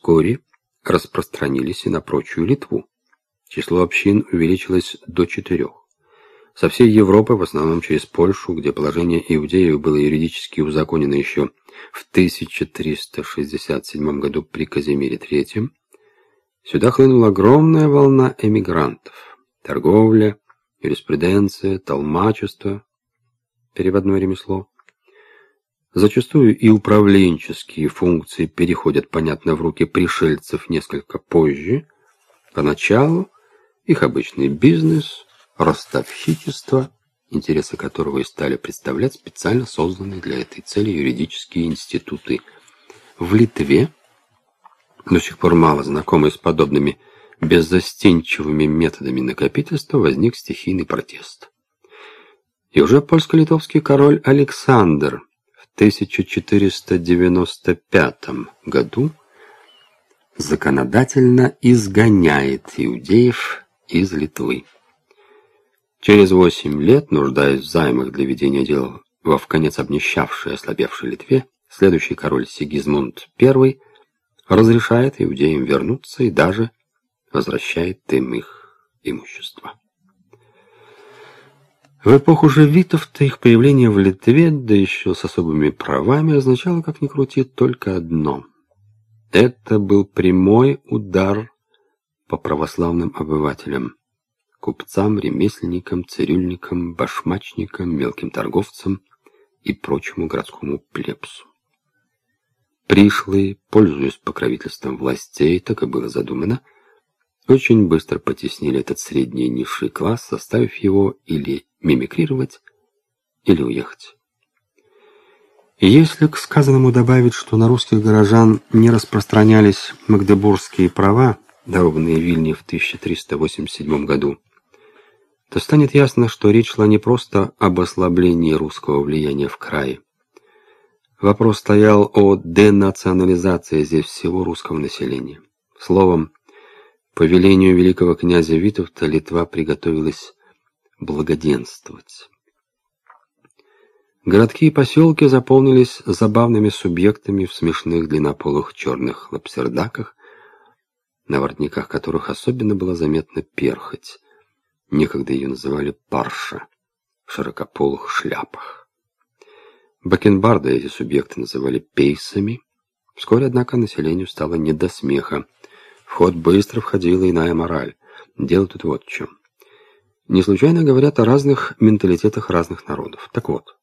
вскоре распространились и на прочую Литву. Число общин увеличилось до четырех. Со всей Европы, в основном через Польшу, где положение иудеев было юридически узаконено еще в 1367 году при Казимире III, сюда хлынула огромная волна эмигрантов. Торговля, юриспруденция, толмачество, переводное ремесло. Зачастую и управленческие функции переходят, понятно, в руки пришельцев несколько позже. Поначалу их обычный бизнес, ростовщичество, интересы которого и стали представлять специально созданные для этой цели юридические институты. В Литве, до сих пор мало знакомый с подобными беззастенчивыми методами накопительства, возник стихийный протест. И уже польско-литовский король Александр 1495 году законодательно изгоняет иудеев из Литвы. Через восемь лет, нуждаясь в займах для ведения дел во вконец обнищавшей и ослабевшей Литве, следующий король Сигизмунд I разрешает иудеям вернуться и даже возвращает им их имущество. В эпоху же Витовта их появление в Литве, да еще с особыми правами, означало, как ни крути, только одно. Это был прямой удар по православным обывателям купцам, ремесленникам, цирюльникам, башмачникам, мелким торговцам и прочему городскому плебсу. Пришлые, пользуясь покровительством властей, так и было задумано, очень быстро потеснили этот средний низший класс, заставив его или мимикрировать, или уехать. Если к сказанному добавить, что на русских горожан не распространялись магдебургские права, дарованные Вильне в 1387 году, то станет ясно, что речь шла не просто об ослаблении русского влияния в крае. Вопрос стоял о денационализации здесь всего русского населения. Словом, по велению великого князя Витовта Литва приготовилась благоденствовать. Городки и поселки заполнились забавными субъектами в смешных длиннополых черных лапсердаках, на воротниках которых особенно было заметно перхоть. Некогда ее называли парша в широкополых шляпах. Бакенбарды эти субъекты называли пейсами. Вскоре, однако, населению стало не до смеха. В ход быстро входила иная мораль. Дело тут вот в чем. Не случайно говорят о разных менталитетах разных народов. Так вот,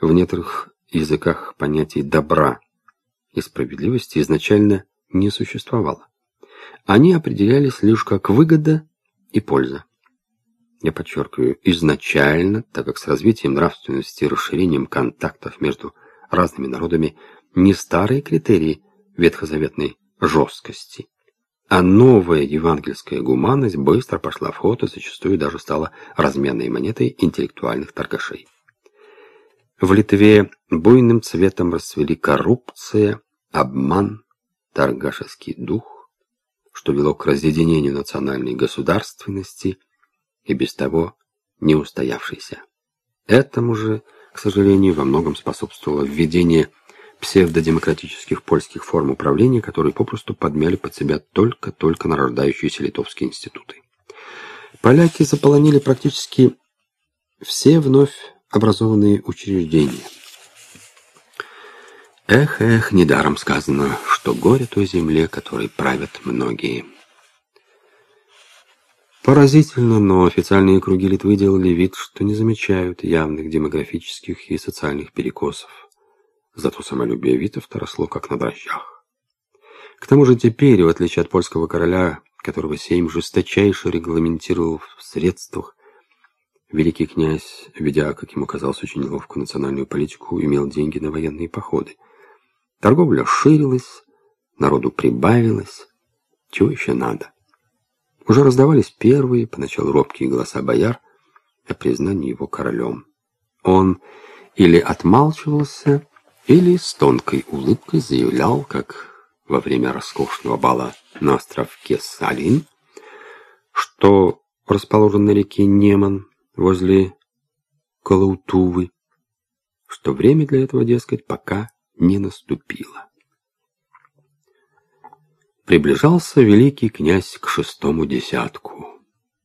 в некоторых языках понятий добра и справедливости изначально не существовало. Они определялись лишь как выгода и польза я подчеркиваю, изначально, так как с развитием нравственности и расширением контактов между разными народами не старые критерии ветхозаветной жесткости, а новая евангельская гуманность быстро пошла в ход и зачастую даже стала разменной монетой интеллектуальных торгашей. В Литве буйным цветом расцвели коррупция, обман, торгашеский дух, что вело к разъединению национальной государственности – и без того не устоявшийся. Этому же, к сожалению, во многом способствовало введение псевдодемократических польских форм управления, которые попросту подмяли под себя только-только нарождающиеся литовские институты. Поляки заполонили практически все вновь образованные учреждения. Эх, эх, недаром сказано, что горе той земле, которой правят многие. Поразительно, но официальные круги Литвы делали вид, что не замечают явных демографических и социальных перекосов. Зато самолюбие Витовта росло как на дрожжах. К тому же теперь, в отличие от польского короля, которого Сейм жесточайше регламентировал в средствах, великий князь, ведя, как ему казалось, очень ловкую национальную политику, имел деньги на военные походы. Торговля ширилась, народу прибавилось. Чего еще надо? Уже раздавались первые, поначалу робкие голоса бояр о признании его королем. Он или отмалчивался, или с тонкой улыбкой заявлял, как во время роскошного бала на островке Салин, что расположен на реке Неман возле Калаутувы, что время для этого, дескать, пока не наступило. приближался великий князь к шестому десятку.